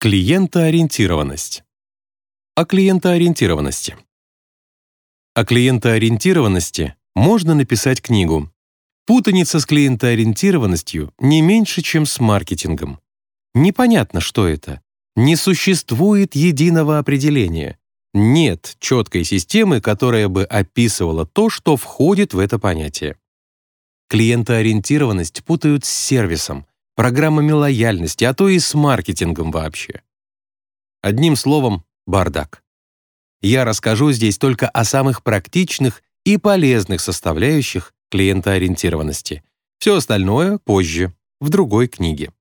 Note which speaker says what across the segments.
Speaker 1: Клиентоориентированность. О клиентоориентированности. О клиентоориентированности можно написать книгу. Путаница с клиентоориентированностью не меньше, чем с маркетингом. Непонятно, что это. Не существует единого определения. Нет четкой системы, которая бы описывала то, что входит в это понятие. Клиентоориентированность путают с сервисом, программами лояльности, а то и с маркетингом вообще. Одним словом, бардак. Я расскажу здесь только о самых практичных и полезных составляющих клиентоориентированности. Все остальное позже, в другой книге.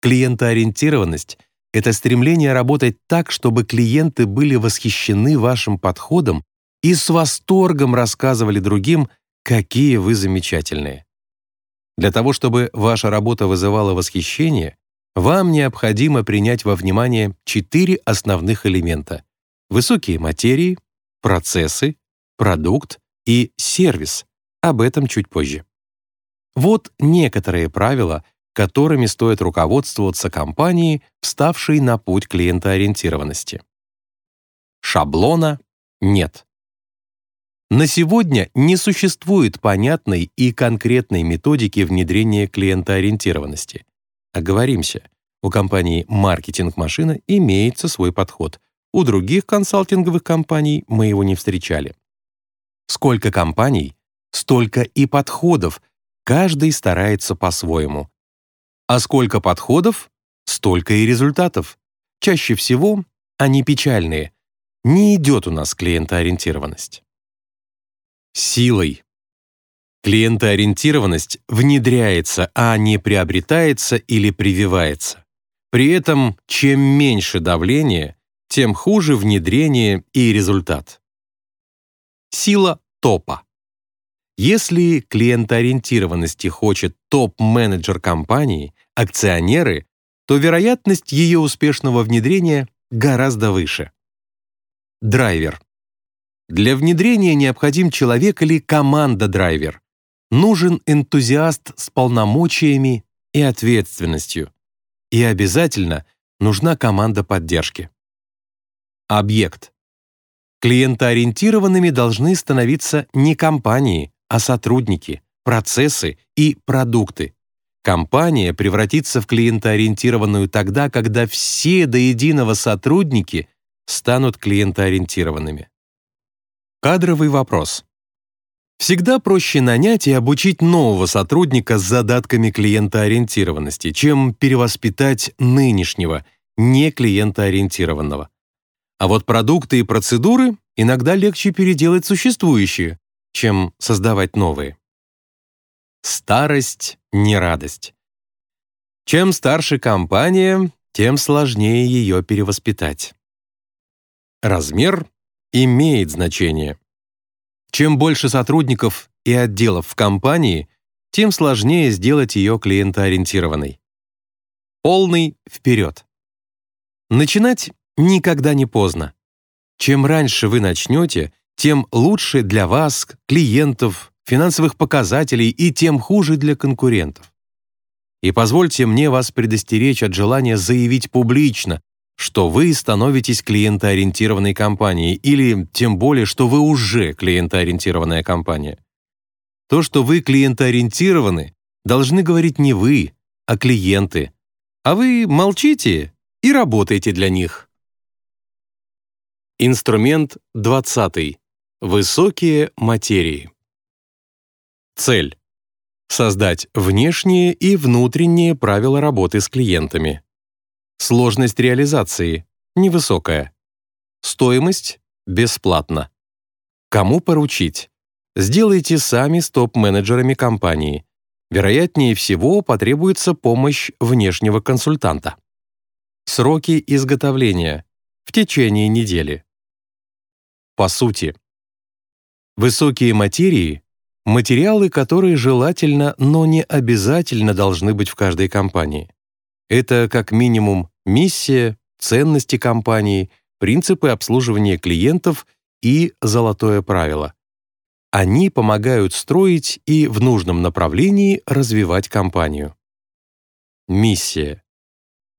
Speaker 1: Клиентоориентированность — это стремление работать так, чтобы клиенты были восхищены вашим подходом и с восторгом рассказывали другим, какие вы замечательные. Для того, чтобы ваша работа вызывала восхищение, вам необходимо принять во внимание четыре основных элемента — высокие материи, процессы, продукт и сервис. Об этом чуть позже. Вот некоторые правила, которыми стоит руководствоваться компании, вставшей на путь клиентоориентированности. Шаблона нет. На сегодня не существует понятной и конкретной методики внедрения клиентоориентированности. Оговоримся, у компании «Маркетинг-машина» имеется свой подход. У других консалтинговых компаний мы его не встречали. Сколько компаний, столько и подходов, каждый старается по-своему. А сколько подходов, столько и результатов. Чаще всего они печальные. Не идет у нас клиентоориентированность силой. Клиентоориентированность внедряется, а не приобретается или прививается. При этом, чем меньше давление, тем хуже внедрение и результат. Сила топа. Если клиентоориентированности хочет топ-менеджер компании, акционеры, то вероятность ее успешного внедрения гораздо выше. Драйвер. Для внедрения необходим человек или команда-драйвер. Нужен энтузиаст с полномочиями и ответственностью. И обязательно нужна команда поддержки. Объект. Клиентоориентированными должны становиться не компании, а сотрудники, процессы и продукты. Компания превратится в клиентоориентированную тогда, когда все до единого сотрудники станут клиентоориентированными. Кадровый вопрос. Всегда проще нанять и обучить нового сотрудника с задатками клиентоориентированности, чем перевоспитать нынешнего, не клиентоориентированного. А вот продукты и процедуры иногда легче переделать существующие, чем создавать новые. Старость — не радость. Чем старше компания, тем сложнее ее перевоспитать. Размер имеет значение. Чем больше сотрудников и отделов в компании, тем сложнее сделать ее клиентоориентированной. Полный вперед. Начинать никогда не поздно. Чем раньше вы начнете, тем лучше для вас, клиентов, финансовых показателей и тем хуже для конкурентов. И позвольте мне вас предостеречь от желания заявить публично, что вы становитесь клиентоориентированной компанией или тем более, что вы уже клиентоориентированная компания. То, что вы клиентоориентированы, должны говорить не вы, а клиенты. А вы молчите и работаете для них. Инструмент 20. Высокие материи. Цель. Создать внешние и внутренние правила работы с клиентами. Сложность реализации невысокая. Стоимость бесплатно. Кому поручить? Сделайте сами с топ-менеджерами компании. Вероятнее всего потребуется помощь внешнего консультанта. Сроки изготовления в течение недели. По сути, высокие материи — материалы, которые желательно, но не обязательно должны быть в каждой компании. Это как минимум миссия, ценности компании, принципы обслуживания клиентов и золотое правило. Они помогают строить и в нужном направлении развивать компанию. Миссия.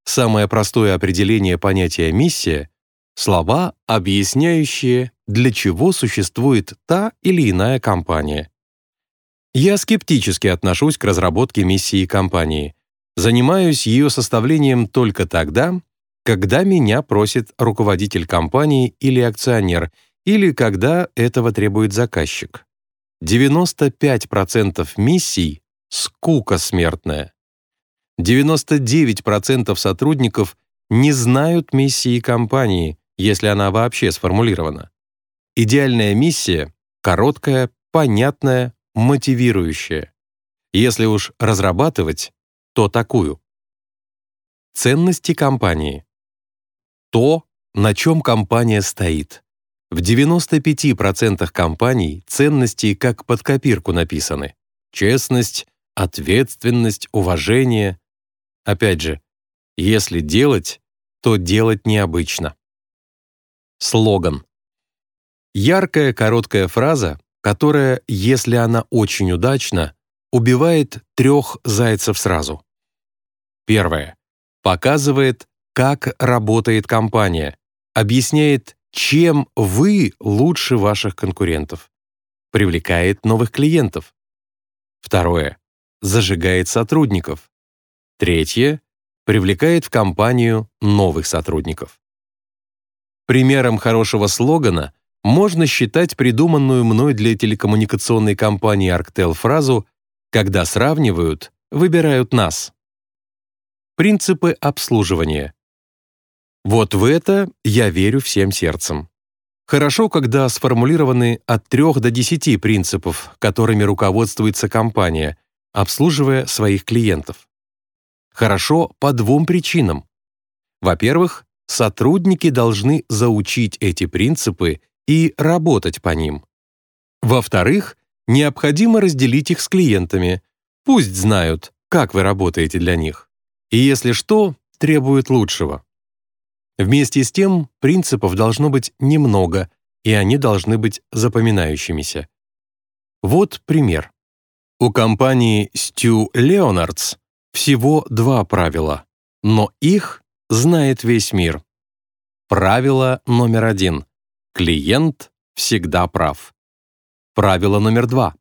Speaker 1: Самое простое определение понятия «миссия» — слова, объясняющие, для чего существует та или иная компания. Я скептически отношусь к разработке миссии компании. Занимаюсь ее составлением только тогда, когда меня просит руководитель компании или акционер, или когда этого требует заказчик. 95% миссий — скука смертная. 99% сотрудников не знают миссии компании, если она вообще сформулирована. Идеальная миссия — короткая, понятная, мотивирующая. Если уж разрабатывать, то такую. Ценности компании. То, на чем компания стоит. В 95% компаний ценности как под копирку написаны. Честность, ответственность, уважение. Опять же, если делать, то делать необычно. Слоган. Яркая короткая фраза, которая, если она очень удачна, убивает трех зайцев сразу. Первое. Показывает, как работает компания, объясняет, чем вы лучше ваших конкурентов, привлекает новых клиентов. Второе. Зажигает сотрудников. Третье. Привлекает в компанию новых сотрудников. Примером хорошего слогана можно считать придуманную мной для телекоммуникационной компании Arctel фразу «Когда сравнивают, выбирают нас». Принципы обслуживания. Вот в это я верю всем сердцем. Хорошо, когда сформулированы от 3 до 10 принципов, которыми руководствуется компания, обслуживая своих клиентов. Хорошо по двум причинам. Во-первых, сотрудники должны заучить эти принципы и работать по ним. Во-вторых, необходимо разделить их с клиентами. Пусть знают, как вы работаете для них. И если что, требуют лучшего. Вместе с тем, принципов должно быть немного, и они должны быть запоминающимися. Вот пример. У компании Stu Leonards всего два правила, но их знает весь мир. Правило номер один. Клиент всегда прав. Правило номер два.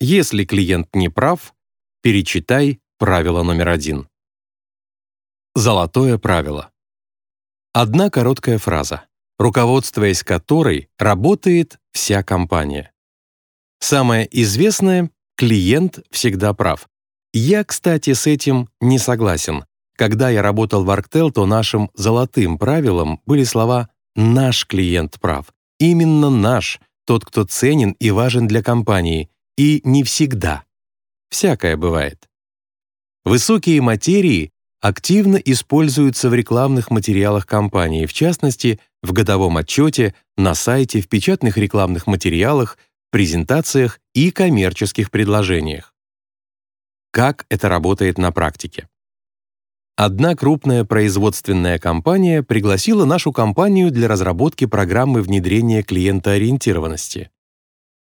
Speaker 1: Если клиент не прав, перечитай правило номер один. Золотое правило. Одна короткая фраза, руководствуясь которой работает вся компания. Самое известное — клиент всегда прав. Я, кстати, с этим не согласен. Когда я работал в Arctel, то нашим золотым правилом были слова «наш клиент прав». Именно наш, тот, кто ценен и важен для компании, и не всегда. Всякое бывает. Высокие материи активно используются в рекламных материалах компании, в частности, в годовом отчете, на сайте, в печатных рекламных материалах, презентациях и коммерческих предложениях. Как это работает на практике? Одна крупная производственная компания пригласила нашу компанию для разработки программы внедрения клиентоориентированности.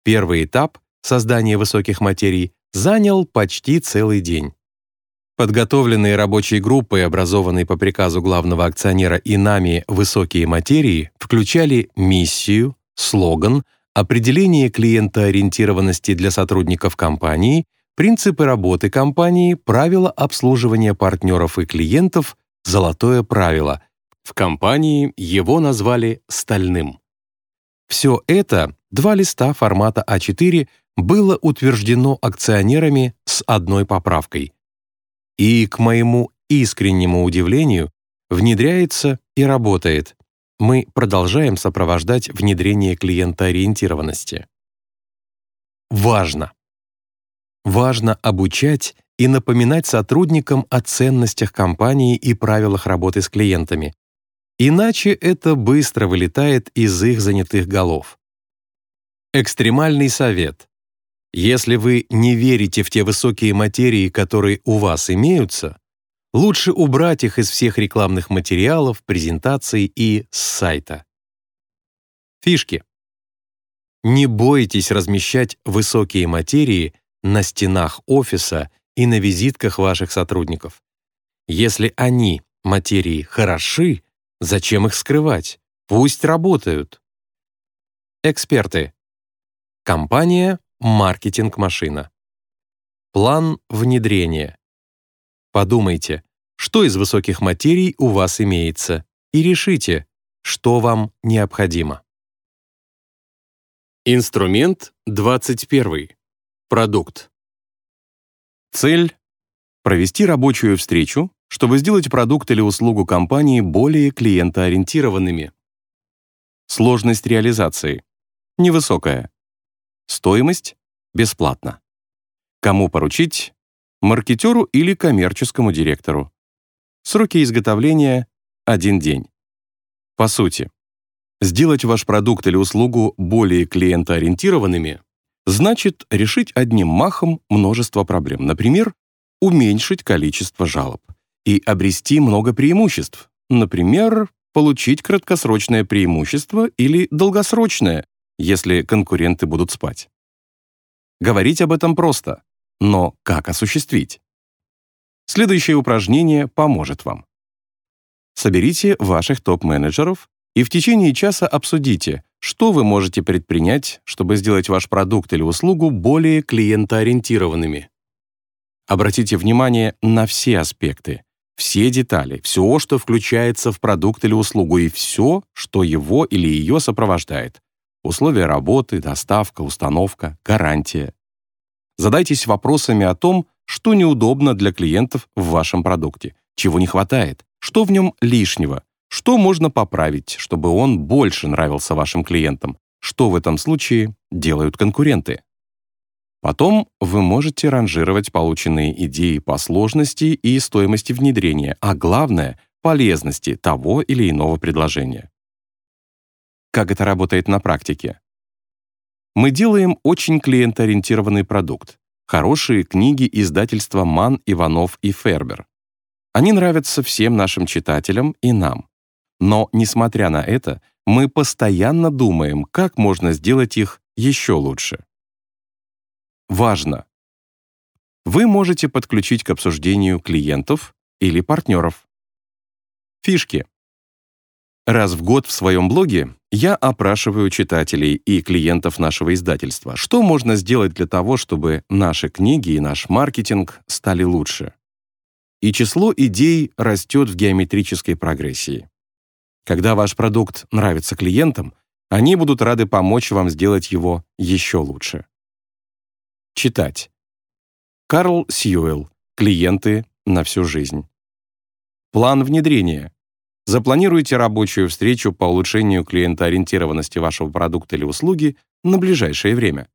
Speaker 1: Первый этап — создания высоких материй — занял почти целый день. Подготовленные рабочей группой, образованной по приказу главного акционера и нами высокие материи, включали миссию, слоган, определение клиентоориентированности для сотрудников компании, принципы работы компании, правила обслуживания партнеров и клиентов, золотое правило. В компании его назвали «стальным». Все это, два листа формата А4, было утверждено акционерами с одной поправкой — и, к моему искреннему удивлению, внедряется и работает. Мы продолжаем сопровождать внедрение клиентоориентированности. Важно. Важно обучать и напоминать сотрудникам о ценностях компании и правилах работы с клиентами. Иначе это быстро вылетает из их занятых голов. Экстремальный совет. Если вы не верите в те высокие материи, которые у вас имеются, лучше убрать их из всех рекламных материалов, презентаций и с сайта. Фишки. Не бойтесь размещать высокие материи на стенах офиса и на визитках ваших сотрудников. Если они Материи хороши, зачем их скрывать? Пусть работают. Эксперты. Компания «Маркетинг-машина». План внедрения. Подумайте, что из высоких материй у вас имеется, и решите, что вам необходимо. Инструмент 21. Продукт. Цель — провести рабочую встречу, чтобы сделать продукт или услугу компании более клиентоориентированными. Сложность реализации — невысокая. Стоимость — бесплатно. Кому поручить? Маркетеру или коммерческому директору. Сроки изготовления — один день. По сути, сделать ваш продукт или услугу более клиентоориентированными значит решить одним махом множество проблем. Например, уменьшить количество жалоб и обрести много преимуществ. Например, получить краткосрочное преимущество или долгосрочное, если конкуренты будут спать. Говорить об этом просто, но как осуществить? Следующее упражнение поможет вам. Соберите ваших топ-менеджеров и в течение часа обсудите, что вы можете предпринять, чтобы сделать ваш продукт или услугу более клиентоориентированными. Обратите внимание на все аспекты, все детали, все, что включается в продукт или услугу, и все, что его или ее сопровождает. Условия работы, доставка, установка, гарантия. Задайтесь вопросами о том, что неудобно для клиентов в вашем продукте, чего не хватает, что в нем лишнего, что можно поправить, чтобы он больше нравился вашим клиентам, что в этом случае делают конкуренты. Потом вы можете ранжировать полученные идеи по сложности и стоимости внедрения, а главное — полезности того или иного предложения. Как это работает на практике? Мы делаем очень клиентоориентированный продукт. Хорошие книги издательства Ман, Иванов и Фербер. Они нравятся всем нашим читателям и нам. Но, несмотря на это, мы постоянно думаем, как можно сделать их еще лучше. Важно! Вы можете подключить к обсуждению клиентов или партнеров. Фишки. Раз в год в своем блоге я опрашиваю читателей и клиентов нашего издательства, что можно сделать для того, чтобы наши книги и наш маркетинг стали лучше. И число идей растет в геометрической прогрессии. Когда ваш продукт нравится клиентам, они будут рады помочь вам сделать его еще лучше. Читать. Карл Сьюэлл. Клиенты на всю жизнь. План внедрения. Запланируйте рабочую встречу по улучшению клиентоориентированности вашего продукта или услуги на ближайшее время.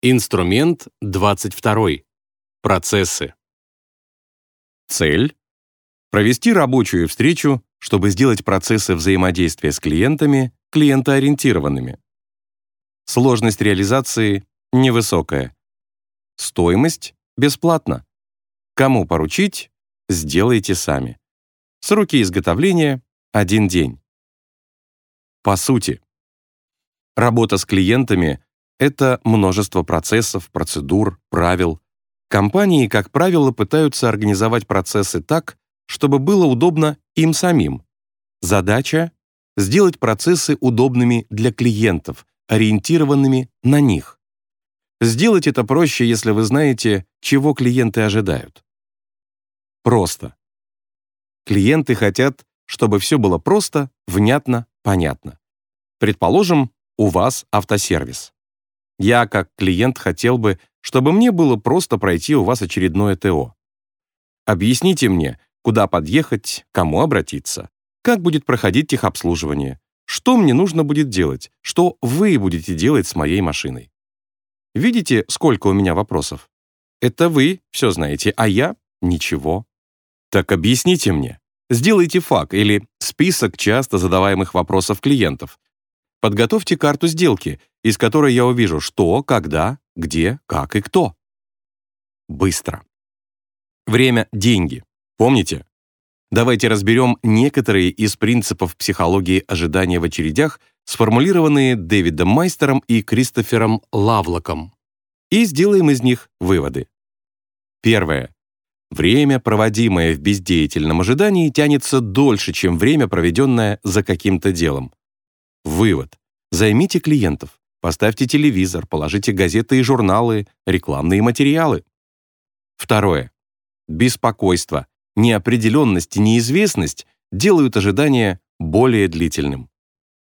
Speaker 1: Инструмент 22. Процессы. Цель — провести рабочую встречу, чтобы сделать процессы взаимодействия с клиентами клиентоориентированными. Сложность реализации невысокая. Стоимость бесплатна. Кому поручить, сделайте сами. Сроки изготовления — один день. По сути, работа с клиентами — это множество процессов, процедур, правил. Компании, как правило, пытаются организовать процессы так, чтобы было удобно им самим. Задача — сделать процессы удобными для клиентов, ориентированными на них. Сделать это проще, если вы знаете, чего клиенты ожидают. Просто. Клиенты хотят, чтобы все было просто, внятно, понятно. Предположим, у вас автосервис. Я, как клиент, хотел бы, чтобы мне было просто пройти у вас очередное ТО. Объясните мне, куда подъехать, кому обратиться, как будет проходить техобслуживание, что мне нужно будет делать, что вы будете делать с моей машиной. Видите, сколько у меня вопросов? Это вы все знаете, а я — ничего. Так объясните мне. Сделайте фак или список часто задаваемых вопросов клиентов. Подготовьте карту сделки, из которой я увижу, что, когда, где, как и кто. Быстро. Время — деньги. Помните? Давайте разберем некоторые из принципов психологии ожидания в очередях, сформулированные Дэвидом Майстером и Кристофером Лавлоком, и сделаем из них выводы. Первое. Время, проводимое в бездеятельном ожидании, тянется дольше, чем время, проведенное за каким-то делом. Вывод. Займите клиентов, поставьте телевизор, положите газеты и журналы, рекламные материалы. Второе. Беспокойство, неопределенность и неизвестность делают ожидание более длительным.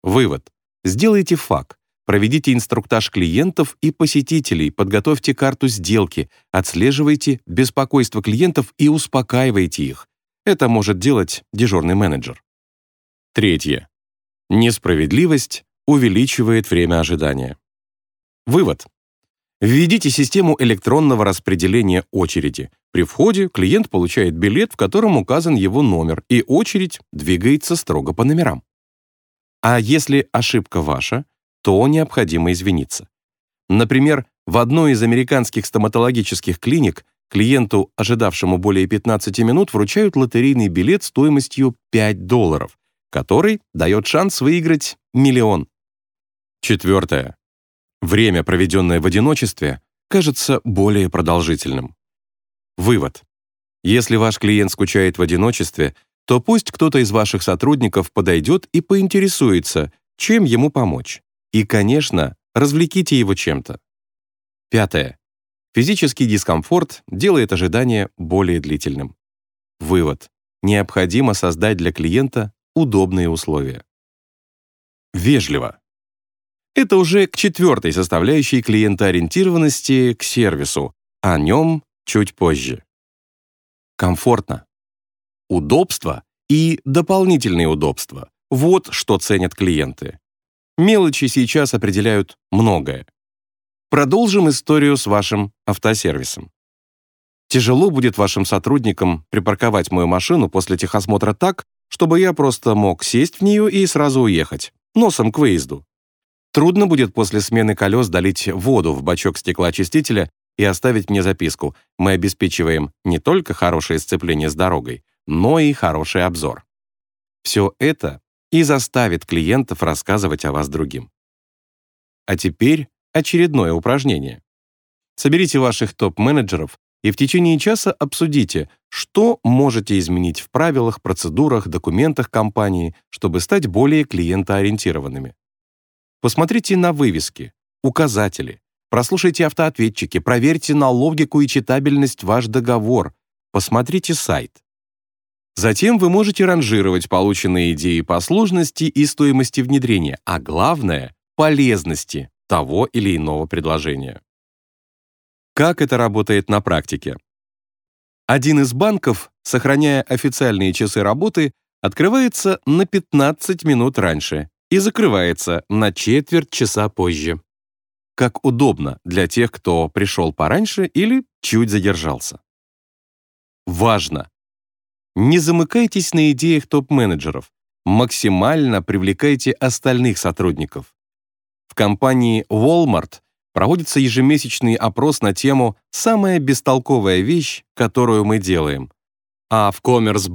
Speaker 1: Вывод. Сделайте факт. Проведите инструктаж клиентов и посетителей, подготовьте карту сделки, отслеживайте беспокойство клиентов и успокаивайте их. Это может делать дежурный менеджер. Третье. Несправедливость увеличивает время ожидания. Вывод. Введите систему электронного распределения очереди. При входе клиент получает билет, в котором указан его номер, и очередь двигается строго по номерам. А если ошибка ваша, то необходимо извиниться. Например, в одной из американских стоматологических клиник клиенту, ожидавшему более 15 минут, вручают лотерейный билет стоимостью 5 долларов, который дает шанс выиграть миллион. Четвертое. Время, проведенное в одиночестве, кажется более продолжительным. Вывод. Если ваш клиент скучает в одиночестве, то пусть кто-то из ваших сотрудников подойдет и поинтересуется, чем ему помочь. И, конечно, развлеките его чем-то. Пятое. Физический дискомфорт делает ожидание более длительным. Вывод. Необходимо создать для клиента удобные условия. Вежливо. Это уже к четвертой составляющей клиентоориентированности к сервису, о нем чуть позже. Комфортно. Удобство и дополнительные удобства – вот что ценят клиенты. Мелочи сейчас определяют многое. Продолжим историю с вашим автосервисом. Тяжело будет вашим сотрудникам припарковать мою машину после техосмотра так, чтобы я просто мог сесть в нее и сразу уехать, носом к выезду. Трудно будет после смены колес долить воду в бачок стеклоочистителя и оставить мне записку. Мы обеспечиваем не только хорошее сцепление с дорогой, но и хороший обзор. Все это и заставит клиентов рассказывать о вас другим. А теперь очередное упражнение. Соберите ваших топ-менеджеров и в течение часа обсудите, что можете изменить в правилах, процедурах, документах компании, чтобы стать более клиентоориентированными. Посмотрите на вывески, указатели, прослушайте автоответчики, проверьте на логику и читабельность ваш договор, посмотрите сайт. Затем вы можете ранжировать полученные идеи по сложности и стоимости внедрения, а главное — полезности того или иного предложения. Как это работает на практике? Один из банков, сохраняя официальные часы работы, открывается на 15 минут раньше и закрывается на четверть часа позже. Как удобно для тех, кто пришел пораньше или чуть задержался. Важно! Не замыкайтесь на идеях топ-менеджеров, максимально привлекайте остальных сотрудников. В компании Walmart проводится ежемесячный опрос на тему «Самая бестолковая вещь, которую мы делаем». А в Commerce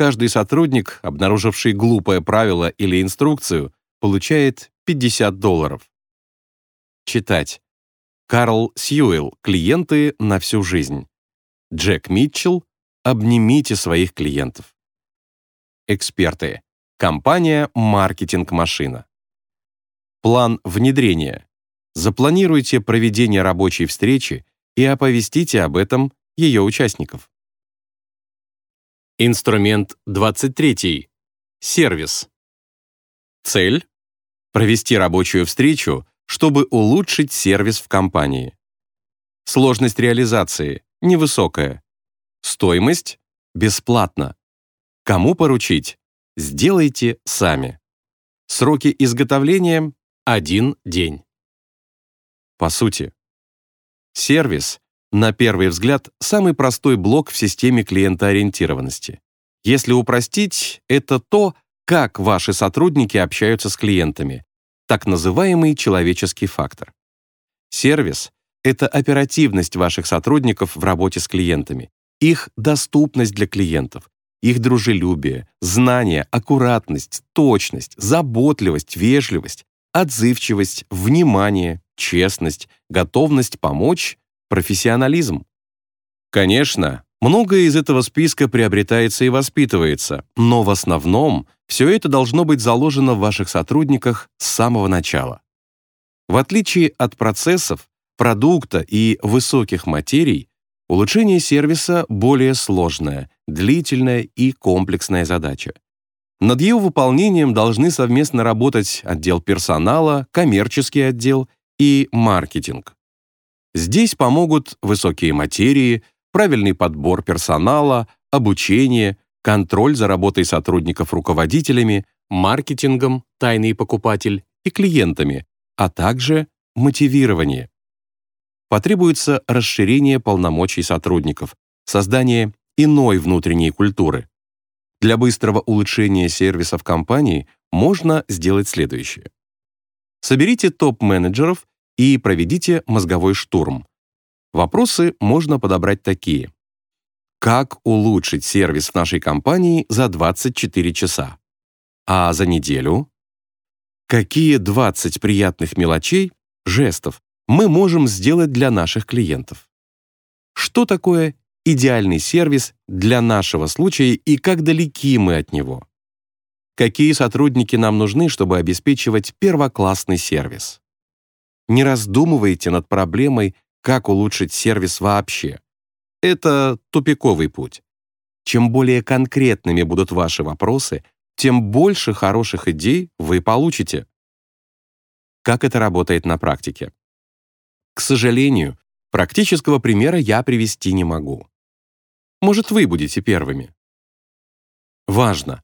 Speaker 1: Каждый сотрудник, обнаруживший глупое правило или инструкцию, получает 50 долларов. Читать. Карл Сьюэлл. Клиенты на всю жизнь. Джек Митчелл. Обнимите своих клиентов. Эксперты. Компания «Маркетинг-машина». План внедрения. Запланируйте проведение рабочей встречи и оповестите об этом ее участников. Инструмент 23. Сервис. Цель — провести рабочую встречу, чтобы улучшить сервис в компании. Сложность реализации невысокая. Стоимость — бесплатно. Кому поручить? Сделайте сами. Сроки изготовления — один день. По сути, сервис на первый взгляд, самый простой блок в системе клиентоориентированности. Если упростить, это то, как ваши сотрудники общаются с клиентами, так называемый человеческий фактор. Сервис — это оперативность ваших сотрудников в работе с клиентами, их доступность для клиентов, их дружелюбие, знание, аккуратность, точность, заботливость, вежливость, отзывчивость, внимание, честность, готовность помочь профессионализм. Конечно, Многое из этого списка приобретается и воспитывается, но в основном все это должно быть заложено в ваших сотрудниках с самого начала. В отличие от процессов, продукта и высоких материй, улучшение сервиса более сложная, длительная и комплексная задача. Над ее выполнением должны совместно работать отдел персонала, коммерческий отдел и маркетинг. Здесь помогут высокие материи, правильный подбор персонала, обучение, контроль за работой сотрудников руководителями, маркетингом, тайный покупатель и клиентами, а также мотивирование. Потребуется расширение полномочий сотрудников, создание иной внутренней культуры. Для быстрого улучшения сервиса в компании можно сделать следующее. Соберите топ-менеджеров и проведите мозговой штурм. Вопросы можно подобрать такие. Как улучшить сервис в нашей компании за 24 часа? А за неделю? Какие 20 приятных мелочей, жестов, мы можем сделать для наших клиентов? Что такое идеальный сервис для нашего случая и как далеки мы от него. Какие сотрудники нам нужны, чтобы обеспечивать первоклассный сервис? Не раздумывайте над проблемой, как улучшить сервис вообще. Это тупиковый путь. Чем более конкретными будут ваши вопросы, тем больше хороших идей вы получите. Как это работает на практике? К сожалению, практического примера я привести не могу. Может, вы будете первыми. Важно.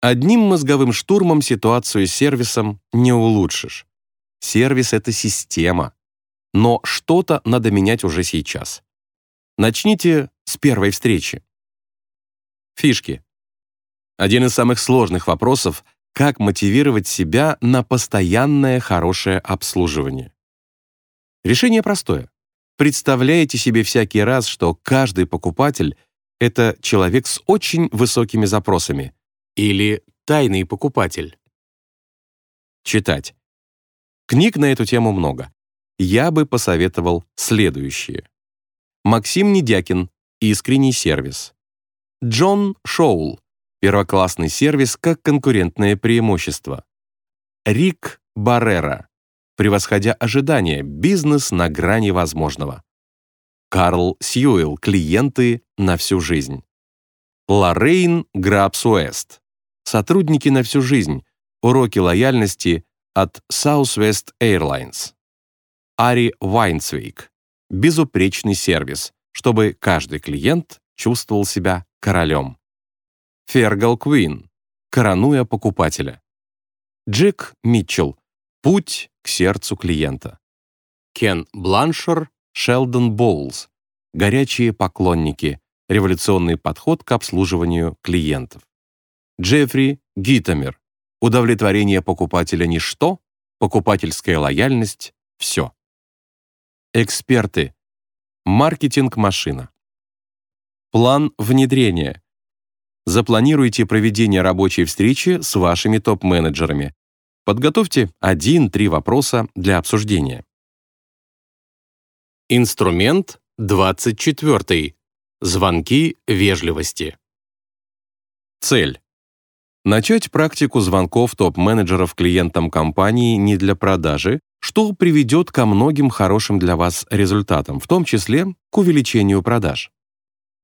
Speaker 1: Одним мозговым штурмом ситуацию с сервисом не улучшишь. Сервис — это система. Но что-то надо менять уже сейчас. Начните с первой встречи. Фишки. Один из самых сложных вопросов — как мотивировать себя на постоянное хорошее обслуживание. Решение простое. Представляете себе всякий раз, что каждый покупатель — это человек с очень высокими запросами или тайный покупатель. Читать. Книг на эту тему много. Я бы посоветовал следующие. Максим Недякин «Искренний сервис». Джон Шоул «Первоклассный сервис как конкурентное преимущество». Рик Баррера превосходя ожидания, бизнес на грани возможного. Карл Сьюэлл, клиенты на всю жизнь. Лоррейн Грабс Уэст, сотрудники на всю жизнь, уроки лояльности от Southwest Airlines. Ари Вайнцвейк, безупречный сервис, чтобы каждый клиент чувствовал себя королем. Фергал Куин, коронуя покупателя. Джек Митчелл, Путь к сердцу клиента. Кен Бланшер, Шелдон Боулс. Горячие поклонники. Революционный подход к обслуживанию клиентов. Джеффри Гитамер. Удовлетворение покупателя – ничто, покупательская лояльность – все. Эксперты. Маркетинг-машина. План внедрения. Запланируйте проведение рабочей встречи с вашими топ-менеджерами, Подготовьте один-три вопроса для обсуждения. Инструмент 24. Звонки вежливости. Цель. Начать практику звонков топ-менеджеров клиентам компании не для продажи, что приведет ко многим хорошим для вас результатам, в том числе к увеличению продаж.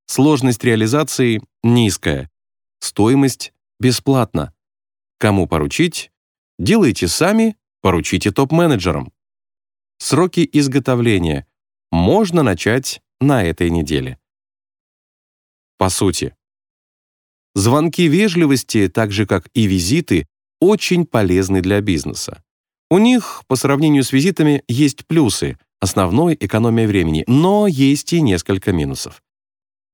Speaker 1: Сложность реализации низкая, стоимость бесплатна. Кому поручить, Делайте сами, поручите топ-менеджерам. Сроки изготовления можно начать на этой неделе. По сути, звонки вежливости, так же как и визиты, очень полезны для бизнеса. У них, по сравнению с визитами, есть плюсы, основной экономия времени, но есть и несколько минусов.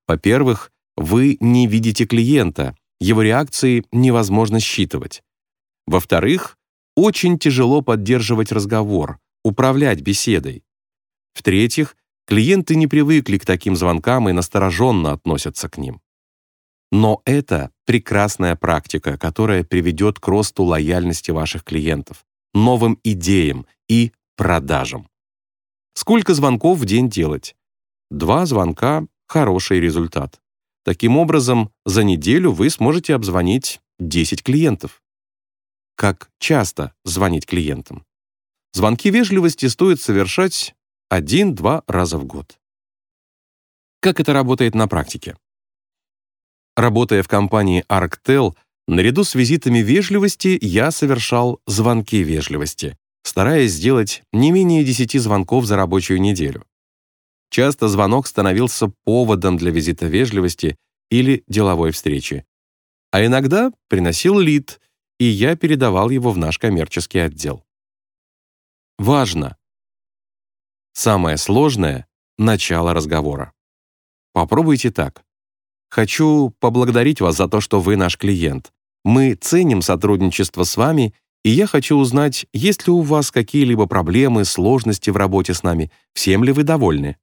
Speaker 1: Во-первых, вы не видите клиента, его реакции невозможно считывать. Во-вторых, очень тяжело поддерживать разговор, управлять беседой. В-третьих, клиенты не привыкли к таким звонкам и настороженно относятся к ним. Но это прекрасная практика, которая приведет к росту лояльности ваших клиентов, новым идеям и продажам. Сколько звонков в день делать? Два звонка хороший результат. Таким образом, за неделю вы сможете обзвонить 10 клиентов. Как часто звонить клиентам? Звонки вежливости стоит совершать один-два раза в год. Как это работает на практике? Работая в компании Arctel, наряду с визитами вежливости я совершал звонки вежливости, стараясь сделать не менее 10 звонков за рабочую неделю. Часто звонок становился поводом для визита вежливости или деловой встречи. А иногда приносил лид, и я передавал его в наш коммерческий отдел. Важно! Самое сложное — начало разговора. Попробуйте так. Хочу поблагодарить вас за то, что вы наш клиент. Мы ценим сотрудничество с вами, и я хочу узнать, есть ли у вас какие-либо проблемы, сложности в работе с нами, всем ли вы довольны.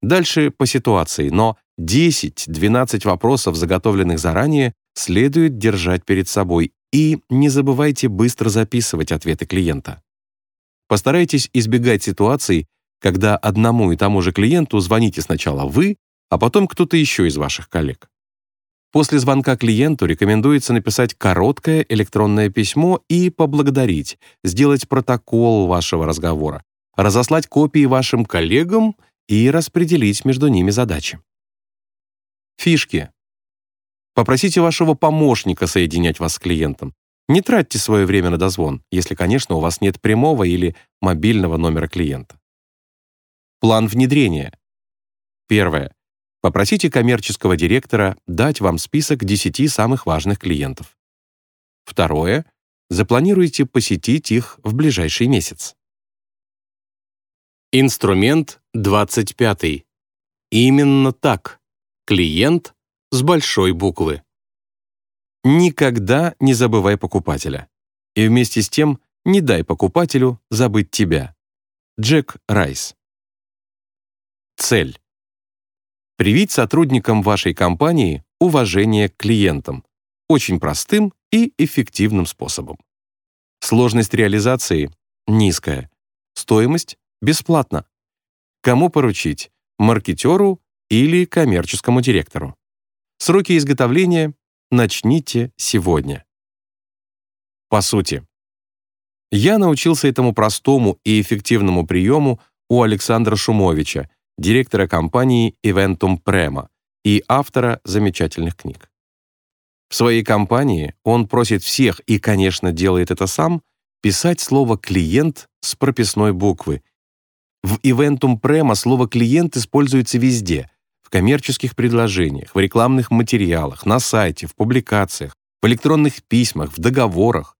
Speaker 1: Дальше по ситуации, но 10-12 вопросов, заготовленных заранее, следует держать перед собой, и не забывайте быстро записывать ответы клиента. Постарайтесь избегать ситуаций, когда одному и тому же клиенту звоните сначала вы, а потом кто-то еще из ваших коллег. После звонка клиенту рекомендуется написать короткое электронное письмо и поблагодарить, сделать протокол вашего разговора, разослать копии вашим коллегам и распределить между ними задачи. Фишки. Попросите вашего помощника соединять вас с клиентом. Не тратьте свое время на дозвон, если, конечно, у вас нет прямого или мобильного номера клиента. План внедрения. Первое. Попросите коммерческого директора дать вам список 10 самых важных клиентов. Второе. Запланируйте посетить их в ближайший месяц. Инструмент 25. Именно так. Клиент с большой буквы. Никогда не забывай покупателя. И вместе с тем не дай покупателю забыть тебя. Джек Райс. Цель. Привить сотрудникам вашей компании уважение к клиентам очень простым и эффективным способом. Сложность реализации низкая. Стоимость бесплатна. Кому поручить? Маркетеру или коммерческому директору? Сроки изготовления начните сегодня. По сути, я научился этому простому и эффективному приему у Александра Шумовича, директора компании Eventum Prema и автора замечательных книг. В своей компании он просит всех, и, конечно, делает это сам, писать слово «клиент» с прописной буквы. В Eventum Prema слово «клиент» используется везде — в коммерческих предложениях, в рекламных материалах, на сайте, в публикациях, в электронных письмах, в договорах.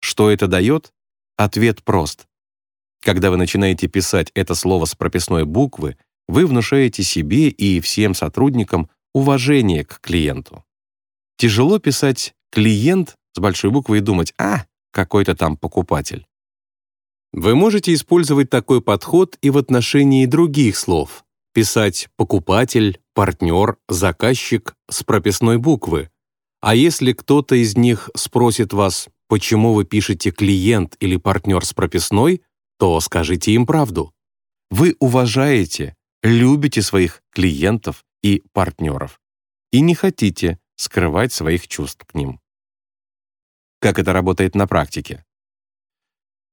Speaker 1: Что это дает? Ответ прост. Когда вы начинаете писать это слово с прописной буквы, вы внушаете себе и всем сотрудникам уважение к клиенту. Тяжело писать «клиент» с большой буквы и думать «а, какой-то там покупатель». Вы можете использовать такой подход и в отношении других слов. Писать «покупатель», «партнер», «заказчик» с прописной буквы. А если кто-то из них спросит вас, почему вы пишете «клиент» или «партнер» с прописной, то скажите им правду. Вы уважаете, любите своих клиентов и партнеров и не хотите скрывать своих чувств к ним. Как это работает на практике?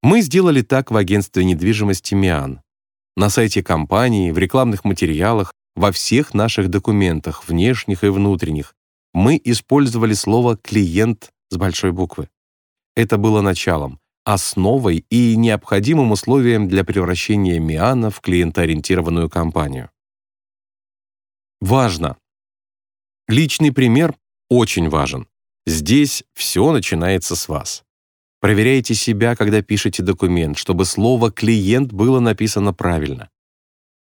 Speaker 1: Мы сделали так в агентстве недвижимости «Миан». На сайте компании, в рекламных материалах, во всех наших документах, внешних и внутренних, мы использовали слово «клиент» с большой буквы. Это было началом, основой и необходимым условием для превращения Миана в клиентоориентированную компанию. Важно. Личный пример очень важен. Здесь все начинается с вас. Проверяйте себя, когда пишете документ, чтобы слово «клиент» было написано правильно.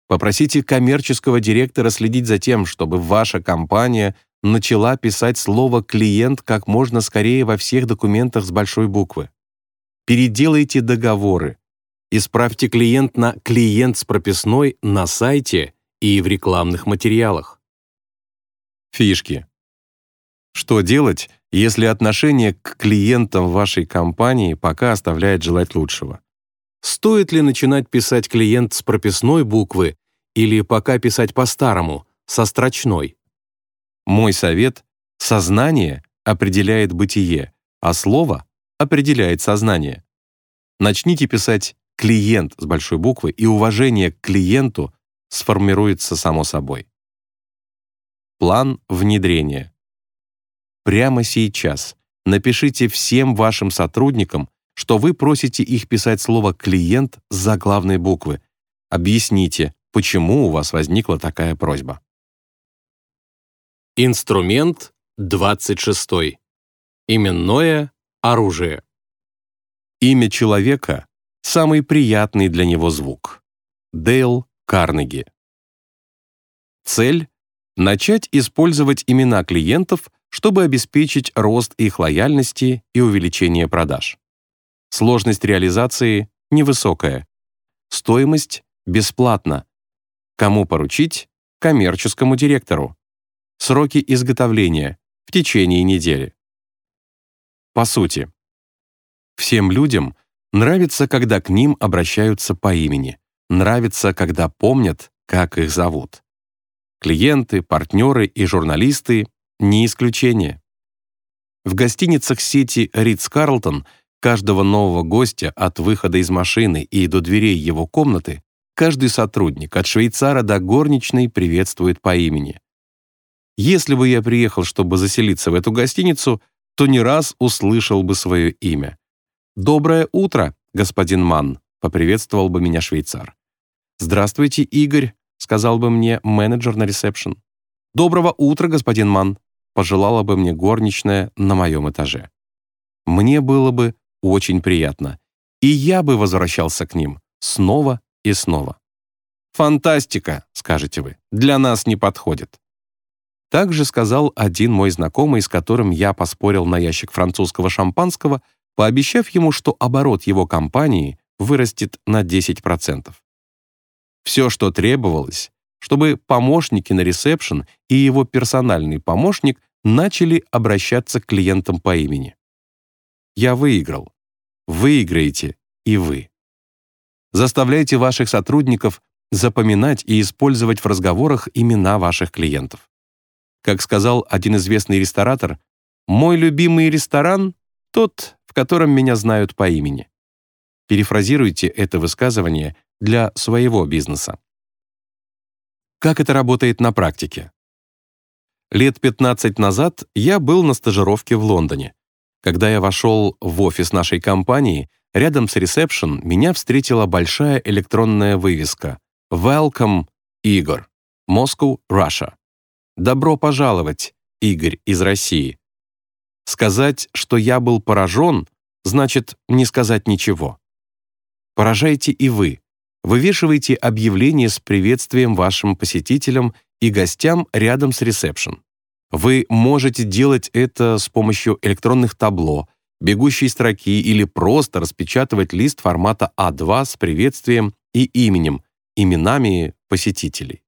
Speaker 1: Попросите коммерческого директора следить за тем, чтобы ваша компания начала писать слово «клиент» как можно скорее во всех документах с большой буквы. Переделайте договоры. Исправьте клиент на «клиент с прописной» на сайте и в рекламных материалах. Фишки. Что делать, если отношение к клиентам вашей компании пока оставляет желать лучшего? Стоит ли начинать писать клиент с прописной буквы или пока писать по-старому, со строчной. Мой совет — сознание определяет бытие, а слово определяет сознание. Начните писать «клиент» с большой буквы, и уважение к клиенту сформируется само собой. План внедрения. Прямо сейчас напишите всем вашим сотрудникам, что вы просите их писать слово «клиент» с заглавной буквы. Объясните, почему у вас возникла такая просьба. Инструмент 26. Именное оружие. Имя человека — самый приятный для него звук. Дейл Карнеги. Цель — начать использовать имена клиентов, чтобы обеспечить рост их лояльности и увеличение продаж. Сложность реализации невысокая. Стоимость бесплатна. Кому поручить? Коммерческому директору. Сроки изготовления в течение недели. По сути, всем людям нравится, когда к ним обращаются по имени, нравится, когда помнят, как их зовут. Клиенты, партнеры и журналисты — не исключение. В гостиницах сети Ридс-Карлтон каждого нового гостя от выхода из машины и до дверей его комнаты каждый сотрудник от швейцара до горничной приветствует по имени. Если бы я приехал, чтобы заселиться в эту гостиницу, то не раз услышал бы свое имя. «Доброе утро, господин Манн», — поприветствовал бы меня швейцар. «Здравствуйте, Игорь», — сказал бы мне менеджер на ресепшн. «Доброго утра, господин Манн», — пожелала бы мне горничная на моем этаже. Мне было бы очень приятно, и я бы возвращался к ним снова и снова. «Фантастика», — скажете вы, — «для нас не подходит». Также сказал один мой знакомый, с которым я поспорил на ящик французского шампанского, пообещав ему, что оборот его компании вырастет на 10%. Все, что требовалось, чтобы помощники на ресепшн и его персональный помощник начали обращаться к клиентам по имени. Я выиграл. Выиграете и вы. Заставляйте ваших сотрудников запоминать и использовать в разговорах имена ваших клиентов. Как сказал один известный ресторатор, «Мой любимый ресторан — тот, в котором меня знают по имени». Перефразируйте это высказывание для своего бизнеса. Как это работает на практике? Лет 15 назад я был на стажировке в Лондоне. Когда я вошел в офис нашей компании, рядом с ресепшн меня встретила большая электронная вывеска «Welcome, Игорь, Moscow, Russia». «Добро пожаловать, Игорь из России». Сказать, что я был поражен, значит не сказать ничего. Поражайте и вы. Вывешивайте объявление с приветствием вашим посетителям и гостям рядом с ресепшн. Вы можете делать это с помощью электронных табло, бегущей строки или просто распечатывать лист формата А2 с приветствием и именем, именами посетителей.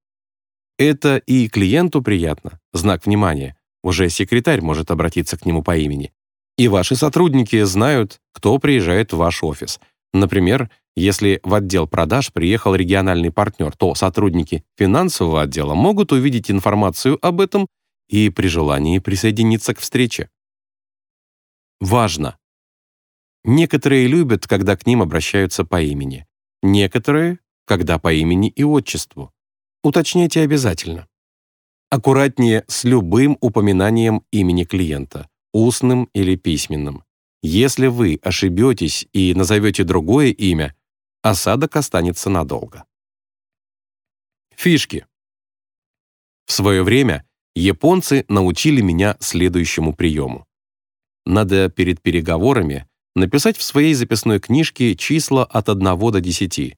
Speaker 1: Это и клиенту приятно, знак внимания. Уже секретарь может обратиться к нему по имени. И ваши сотрудники знают, кто приезжает в ваш офис. Например, если в отдел продаж приехал региональный партнер, то сотрудники финансового отдела могут увидеть информацию об этом и при желании присоединиться к встрече. Важно! Некоторые любят, когда к ним обращаются по имени. Некоторые — когда по имени и отчеству. Уточняйте обязательно. Аккуратнее с любым упоминанием имени клиента, устным или письменным. Если вы ошибетесь и назовете другое имя, осадок останется надолго. Фишки. В свое время японцы научили меня следующему приему. Надо перед переговорами написать в своей записной книжке числа от 1 до 10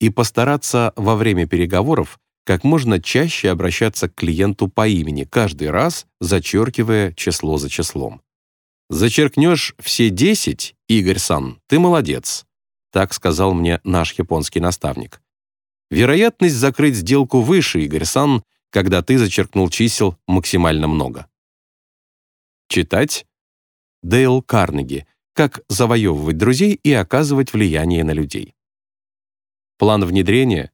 Speaker 1: и постараться во время переговоров как можно чаще обращаться к клиенту по имени, каждый раз зачеркивая число за числом. «Зачеркнешь все 10, Игорь-сан, ты молодец», так сказал мне наш японский наставник. Вероятность закрыть сделку выше, Игорь-сан, когда ты зачеркнул чисел максимально много. Читать Дейл Карнеги «Как завоевывать друзей и оказывать влияние на людей». План внедрения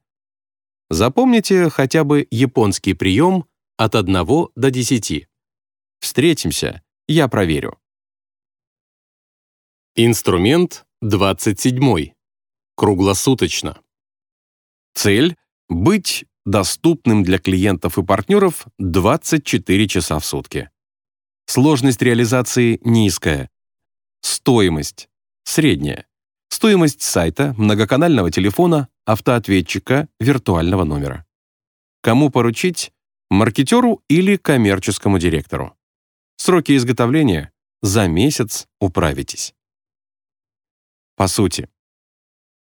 Speaker 1: Запомните хотя бы японский прием от 1 до 10. Встретимся, я проверю. Инструмент 27. Круглосуточно. Цель — быть доступным для клиентов и партнеров 24 часа в сутки. Сложность реализации низкая. Стоимость средняя. Стоимость сайта, многоканального телефона, автоответчика, виртуального номера. Кому поручить? Маркетеру или коммерческому директору. Сроки изготовления — за месяц управитесь. По сути,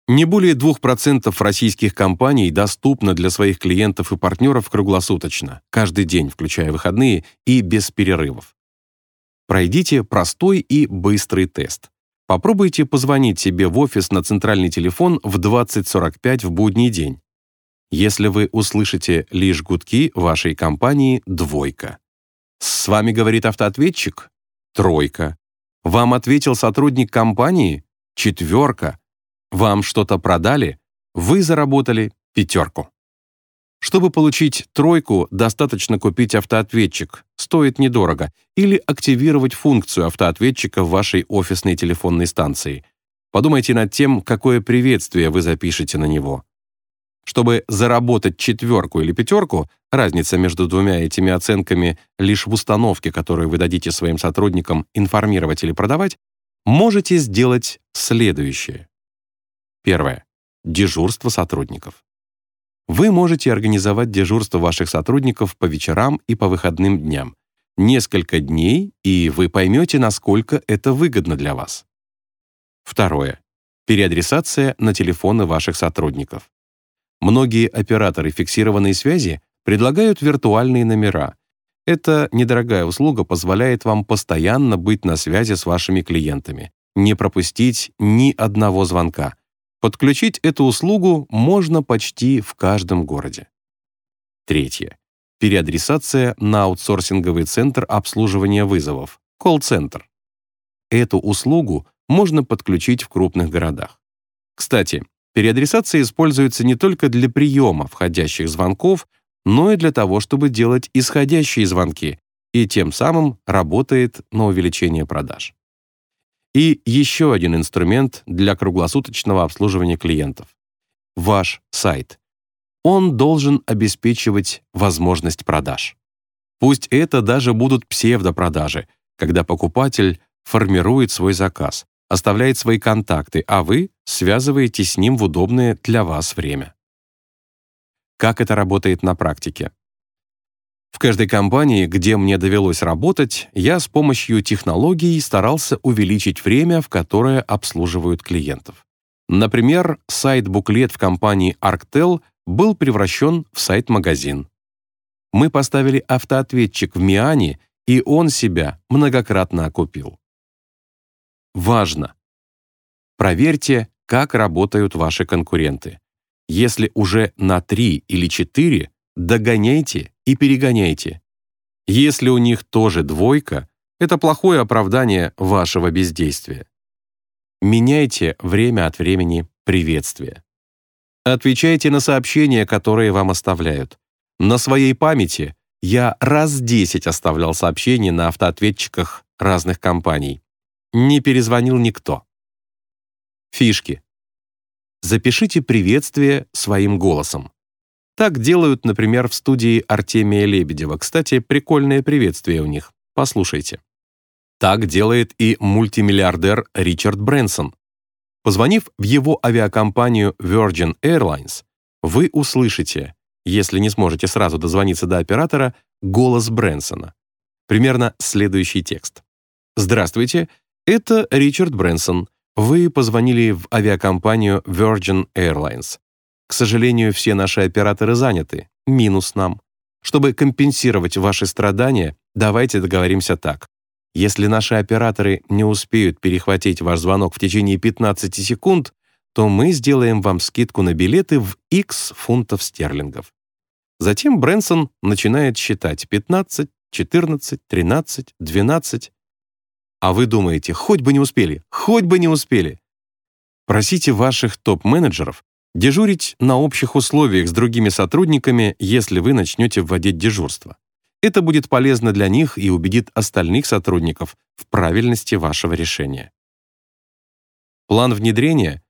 Speaker 1: не более 2% российских компаний доступно для своих клиентов и партнеров круглосуточно, каждый день, включая выходные, и без перерывов. Пройдите простой и быстрый тест. Попробуйте позвонить себе в офис на центральный телефон в 20.45 в будний день. Если вы услышите лишь гудки вашей компании «двойка». С вами говорит автоответчик «тройка». Вам ответил сотрудник компании «четверка». Вам что-то продали, вы заработали пятерку. Чтобы получить тройку, достаточно купить автоответчик, стоит недорого, или активировать функцию автоответчика в вашей офисной телефонной станции. Подумайте над тем, какое приветствие вы запишете на него. Чтобы заработать четверку или пятерку, разница между двумя этими оценками лишь в установке, которую вы дадите своим сотрудникам информировать или продавать, можете сделать следующее. Первое. Дежурство сотрудников. Вы можете организовать дежурство ваших сотрудников по вечерам и по выходным дням. Несколько дней, и вы поймете, насколько это выгодно для вас. Второе. Переадресация на телефоны ваших сотрудников. Многие операторы фиксированной связи предлагают виртуальные номера. Эта недорогая услуга позволяет вам постоянно быть на связи с вашими клиентами, не пропустить ни одного звонка, Подключить эту услугу можно почти в каждом городе. Третье. Переадресация на аутсорсинговый центр обслуживания вызовов, колл-центр. Эту услугу можно подключить в крупных городах. Кстати, переадресация используется не только для приема входящих звонков, но и для того, чтобы делать исходящие звонки, и тем самым работает на увеличение продаж. И еще один инструмент для круглосуточного обслуживания клиентов. Ваш сайт. Он должен обеспечивать возможность продаж. Пусть это даже будут псевдопродажи, когда покупатель формирует свой заказ, оставляет свои контакты, а вы связываетесь с ним в удобное для вас время. Как это работает на практике? В каждой компании, где мне довелось работать, я с помощью технологий старался увеличить время, в которое обслуживают клиентов. Например, сайт-буклет в компании Arctel был превращен в сайт-магазин. Мы поставили автоответчик в Миане, и он себя многократно окупил. Важно! Проверьте, как работают ваши конкуренты. Если уже на 3 или 4, догоняйте и перегоняйте. Если у них тоже двойка, это плохое оправдание вашего бездействия. Меняйте время от времени приветствие. Отвечайте на сообщения, которые вам оставляют. На своей памяти я раз 10 оставлял сообщения на автоответчиках разных компаний. Не перезвонил никто. Фишки. Запишите приветствие своим голосом. Так делают, например, в студии Артемия Лебедева. Кстати, прикольное приветствие у них. Послушайте. Так делает и мультимиллиардер Ричард Брэнсон. Позвонив в его авиакомпанию Virgin Airlines, вы услышите, если не сможете сразу дозвониться до оператора, голос Брэнсона. Примерно следующий текст. «Здравствуйте, это Ричард Брэнсон. Вы позвонили в авиакомпанию Virgin Airlines. К сожалению, все наши операторы заняты. Минус нам. Чтобы компенсировать ваши страдания, давайте договоримся так. Если наши операторы не успеют перехватить ваш звонок в течение 15 секунд, то мы сделаем вам скидку на билеты в X фунтов стерлингов. Затем Брэнсон начинает считать 15, 14, 13, 12. А вы думаете, хоть бы не успели, хоть бы не успели. Просите ваших топ-менеджеров Дежурить на общих условиях с другими сотрудниками, если вы начнете вводить дежурство. Это будет полезно для них и убедит остальных сотрудников в правильности вашего решения. План внедрения.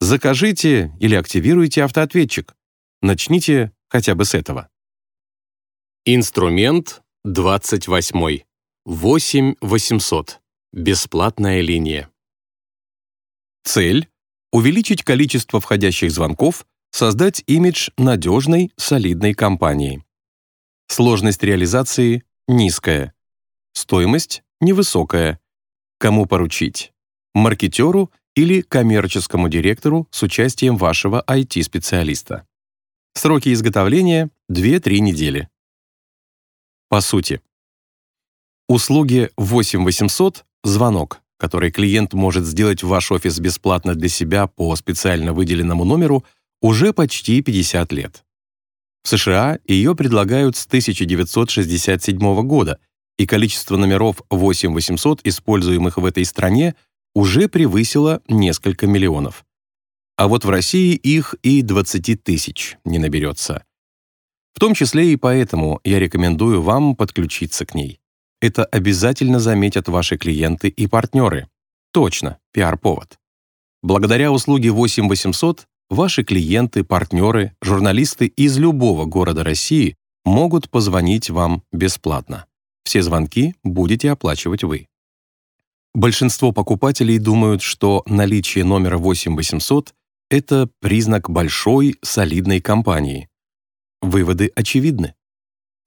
Speaker 1: Закажите или активируйте автоответчик. Начните хотя бы с этого. Инструмент 28. 8800. Бесплатная линия. Цель — увеличить количество входящих звонков, создать имидж надежной, солидной компании. Сложность реализации низкая. Стоимость невысокая. Кому поручить? Маркетеру или коммерческому директору с участием вашего IT-специалиста. Сроки изготовления — 2-3 недели. По сути, услуги 8800 — звонок, который клиент может сделать в ваш офис бесплатно для себя по специально выделенному номеру уже почти 50 лет. В США ее предлагают с 1967 года, и количество номеров 8800, используемых в этой стране, уже превысило несколько миллионов. А вот в России их и 20 тысяч не наберется. В том числе и поэтому я рекомендую вам подключиться к ней. Это обязательно заметят ваши клиенты и партнеры. Точно, пиар-повод. Благодаря услуге 8800 ваши клиенты, партнеры, журналисты из любого города России могут позвонить вам бесплатно. Все звонки будете оплачивать вы. Большинство покупателей думают, что наличие номера 8800 — это признак большой, солидной компании. Выводы очевидны.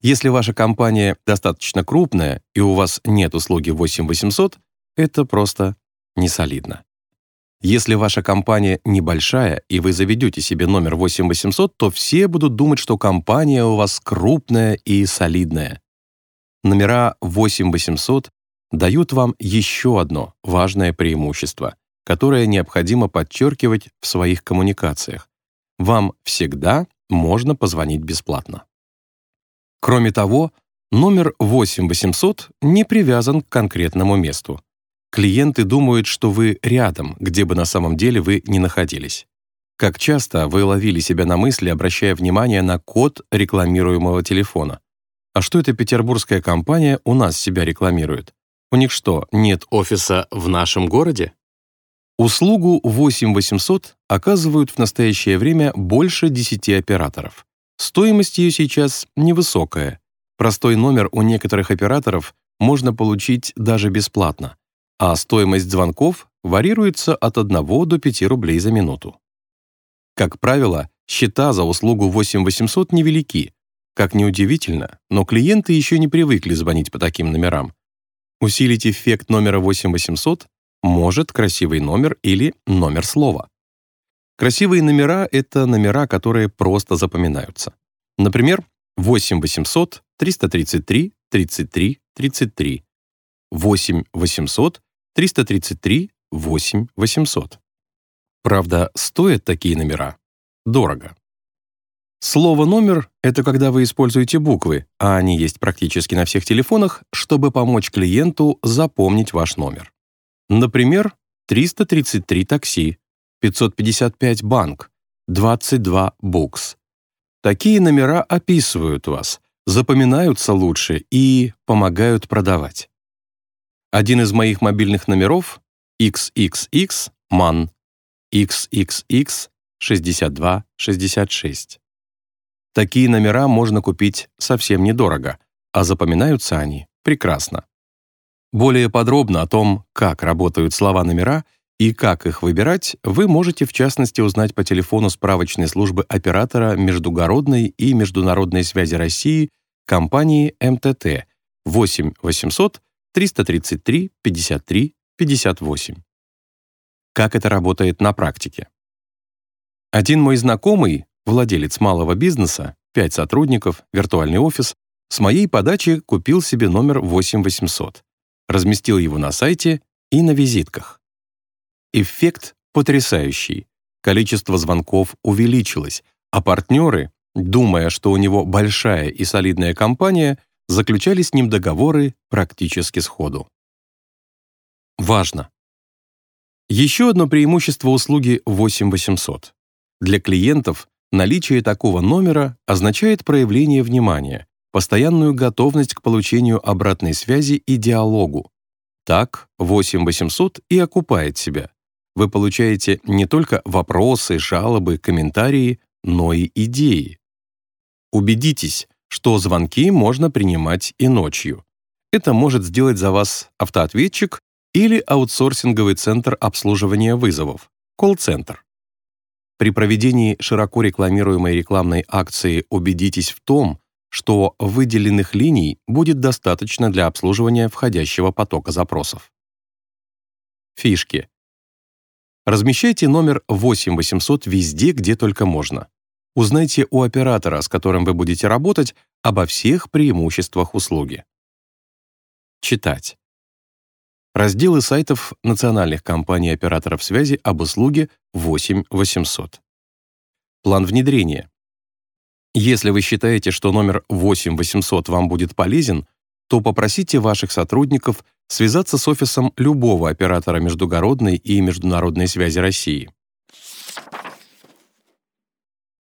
Speaker 1: Если ваша компания достаточно крупная и у вас нет услуги 8800, это просто не солидно. Если ваша компания небольшая, и вы заведете себе номер 8800, то все будут думать, что компания у вас крупная и солидная. Номера 8800 дают вам еще одно важное преимущество, которое необходимо подчеркивать в своих коммуникациях. Вам всегда можно позвонить бесплатно. Кроме того, номер 8800 не привязан к конкретному месту. Клиенты думают, что вы рядом, где бы на самом деле вы не находились. Как часто вы ловили себя на мысли, обращая внимание на код рекламируемого телефона? А что эта петербургская компания у нас себя рекламирует? У них что, нет офиса в нашем городе? Услугу 8800 оказывают в настоящее время больше 10 операторов. Стоимость ее сейчас невысокая. Простой номер у некоторых операторов можно получить даже бесплатно а стоимость звонков варьируется от 1 до 5 рублей за минуту. Как правило, счета за услугу 8800 невелики. Как неудивительно, но клиенты еще не привыкли звонить по таким номерам. Усилить эффект номера 8800 может красивый номер или номер слова. Красивые номера — это номера, которые просто запоминаются. Например, 8800 333 33 33, 8800 333 8 800. Правда, стоят такие номера дорого. Слово «номер» — это когда вы используете буквы, а они есть практически на всех телефонах, чтобы помочь клиенту запомнить ваш номер. Например, 333 такси, 555 банк, 22 букс. Такие номера описывают вас, запоминаются лучше и помогают продавать. Один из моих мобильных номеров XXX MAN XXX 6266. Такие номера можно купить совсем недорого, а запоминаются они прекрасно. Более подробно о том, как работают слова-номера и как их выбирать, вы можете в частности узнать по телефону справочной службы оператора междугородной и международной связи России компании МТТ 8 800 333 53 58. Как это работает на практике? Один мой знакомый, владелец малого бизнеса, 5 сотрудников, виртуальный офис, с моей подачи купил себе номер 8800, разместил его на сайте и на визитках. Эффект потрясающий. Количество звонков увеличилось, а партнеры, думая, что у него большая и солидная компания, заключали с ним договоры практически сходу. Важно! Еще одно преимущество услуги 8800. Для клиентов наличие такого номера означает проявление внимания, постоянную готовность к получению обратной связи и диалогу. Так 8800 и окупает себя. Вы получаете не только вопросы, жалобы, комментарии, но и идеи. Убедитесь, что звонки можно принимать и ночью. Это может сделать за вас автоответчик или аутсорсинговый центр обслуживания вызовов, колл-центр. При проведении широко рекламируемой рекламной акции убедитесь в том, что выделенных линий будет достаточно для обслуживания входящего потока запросов. Фишки. Размещайте номер 8800 везде, где только можно. Узнайте у оператора, с которым вы будете работать, обо всех преимуществах услуги. Читать. Разделы сайтов национальных компаний операторов связи об услуге 8800. План внедрения. Если вы считаете, что номер 8800 вам будет полезен, то попросите ваших сотрудников связаться с офисом любого оператора междугородной и международной связи России.